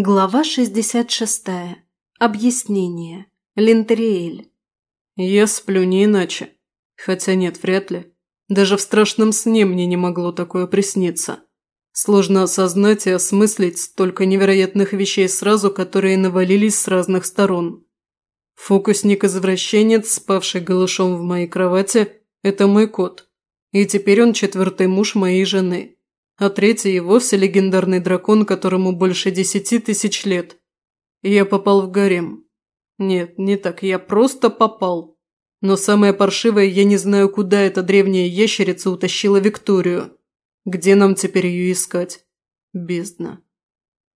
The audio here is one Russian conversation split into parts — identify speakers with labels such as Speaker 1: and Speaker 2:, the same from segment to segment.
Speaker 1: Глава 66. Объяснение. Линтериэль.
Speaker 2: Я сплю не иначе. Хотя нет, вряд ли. Даже в страшном сне мне не могло такое присниться. Сложно осознать и осмыслить столько невероятных вещей сразу, которые навалились с разных сторон. Фокусник-извращенец, спавший голышом в моей кровати, это мой кот. И теперь он четвертый муж моей жены а третий и вовсе легендарный дракон, которому больше десяти тысяч лет. Я попал в гарем. Нет, не так, я просто попал. Но самое паршивое, я не знаю, куда эта древняя ящерица утащила Викторию. Где нам теперь ее искать? Бездна.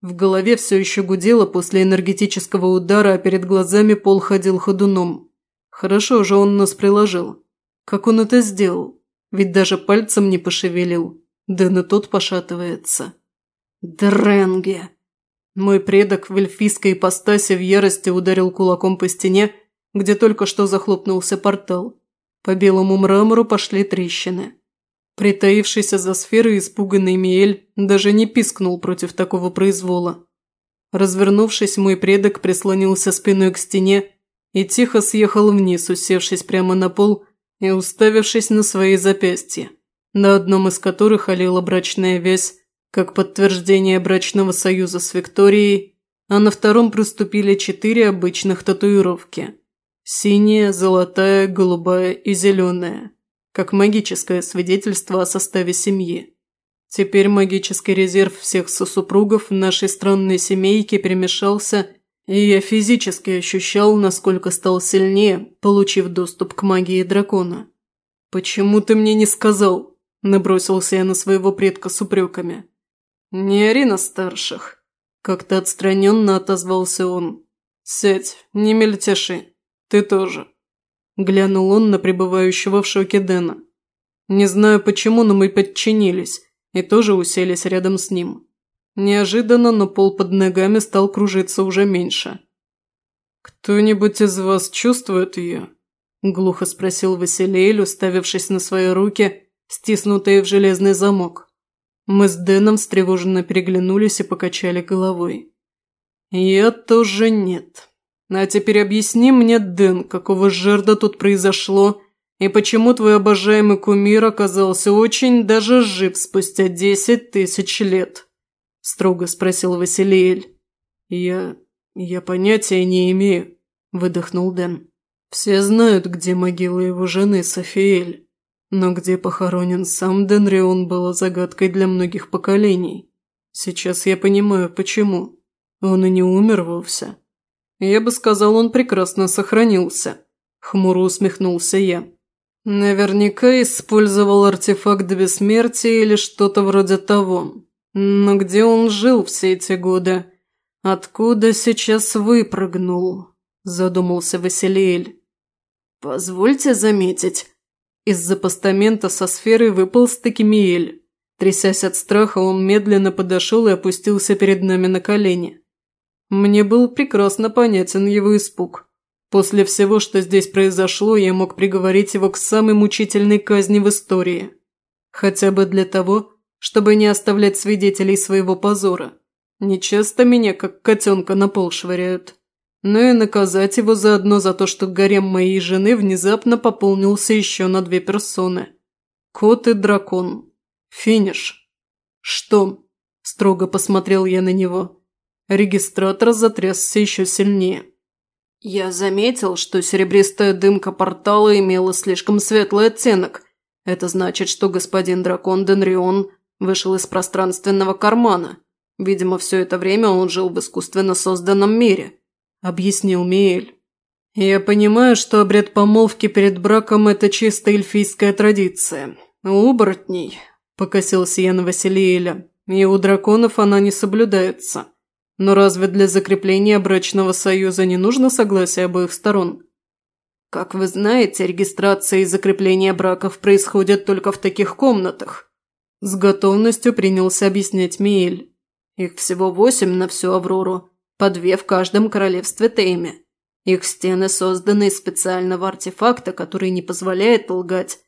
Speaker 2: В голове все еще гудело после энергетического удара, а перед глазами пол ходил ходуном. Хорошо же он нас приложил. Как он это сделал? Ведь даже пальцем не пошевелил. Дэн и тот пошатывается. Дренге! Мой предок в эльфийской ипостаси в ярости ударил кулаком по стене, где только что захлопнулся портал. По белому мрамору пошли трещины. Притаившийся за сферой испуганный Миэль даже не пискнул против такого произвола. Развернувшись, мой предок прислонился спиной к стене и тихо съехал вниз, усевшись прямо на пол и уставившись на свои запястья на одном из которых олела брачная вязь, как подтверждение брачного союза с Викторией, а на втором проступили четыре обычных татуировки – синяя, золотая, голубая и зеленая, как магическое свидетельство о составе семьи. Теперь магический резерв всех сосупругов в нашей странной семейке перемешался, и я физически ощущал, насколько стал сильнее, получив доступ к магии дракона. «Почему ты мне не сказал?» Набросился я на своего предка с упреками. «Не ори на старших», – как-то отстраненно отозвался он. «Сядь, не мельтеши. Ты тоже». Глянул он на пребывающего в шоке Дэна. Не знаю почему, но мы подчинились и тоже уселись рядом с ним. Неожиданно, но пол под ногами стал кружиться уже меньше. «Кто-нибудь из вас чувствует ее?» – глухо спросил Василиэль, уставившись на свои руки стиснутые в железный замок. Мы с Дэном встревоженно переглянулись и покачали головой. «Я тоже нет. А теперь объясни мне, Дэн, какого жерда тут произошло, и почему твой обожаемый кумир оказался очень даже жив спустя десять тысяч лет?» – строго спросил Василиэль. «Я... я понятия не имею», – выдохнул Дэн. «Все знают, где могила его жены Софиэль. Но где похоронен сам Денрион было загадкой для многих поколений. Сейчас я понимаю, почему. Он и не умер вовсе. Я бы сказал, он прекрасно сохранился. Хмуро усмехнулся я. Наверняка использовал артефакт бессмертия или что-то вроде того. Но где он жил все эти годы? Откуда сейчас выпрыгнул? Задумался Василиэль. «Позвольте заметить, из-за постамента со сферой выполз Такимиэль. Трясясь от страха, он медленно подошел и опустился перед нами на колени. Мне был прекрасно понятен его испуг. После всего, что здесь произошло, я мог приговорить его к самой мучительной казни в истории. Хотя бы для того, чтобы не оставлять свидетелей своего позора. Нечасто меня, как котенка, на пол швыряют но и наказать его заодно за то, что гарем моей жены внезапно пополнился еще на две персоны. Кот и дракон. Финиш. Что? Строго посмотрел я на него. Регистратор затрясся еще сильнее. Я заметил, что серебристая дымка портала имела слишком светлый оттенок. Это значит, что господин дракон Денрион вышел из пространственного кармана. Видимо, все это время он жил в искусственно созданном мире. – объяснил Миэль. «Я понимаю, что обряд помолвки перед браком – это чисто эльфийская традиция. У оборотней, – покосился я на Василиэля, – и у драконов она не соблюдается. Но разве для закрепления брачного союза не нужно согласия обоих сторон?» «Как вы знаете, регистрация и закрепление браков происходят только в таких комнатах», – с готовностью принялся объяснять Миэль. «Их всего восемь на всю Аврору, по две в каждом королевстве Тейме. Их стены созданы из специального артефакта, который не позволяет лгать.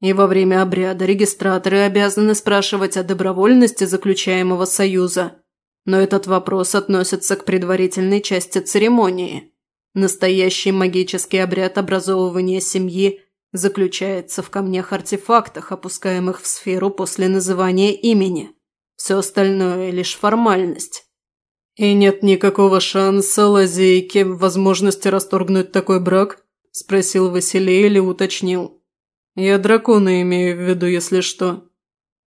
Speaker 2: И во время обряда регистраторы обязаны спрашивать о добровольности заключаемого союза.
Speaker 1: Но этот вопрос относится к предварительной части церемонии. Настоящий магический обряд образовывания семьи заключается в камнях-артефактах, опускаемых в сферу после называния имени. Все остальное – лишь формальность.
Speaker 2: «И нет никакого шанса, лазейки, возможности расторгнуть такой брак?» – спросил Василий или уточнил. «Я дракона имею в виду, если что».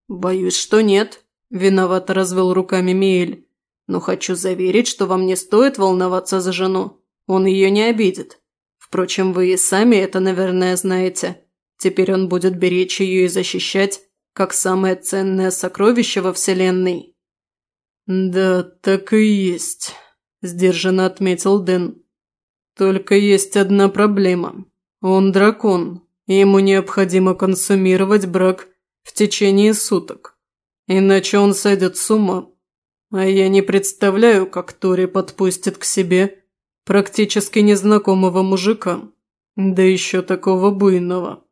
Speaker 1: «Боюсь, что нет», – виновато развел руками Миэль. «Но хочу заверить, что вам не стоит волноваться за жену. Он ее не обидит. Впрочем, вы и сами это, наверное, знаете. Теперь он будет беречь ее и защищать, как самое ценное сокровище во Вселенной».
Speaker 2: «Да, так и есть», – сдержанно отметил Дэн. «Только есть одна проблема. Он дракон, ему необходимо консумировать брак в течение суток. Иначе он сойдет с ума. А я не представляю, как Тори подпустит к себе практически незнакомого мужика, да еще такого буйного».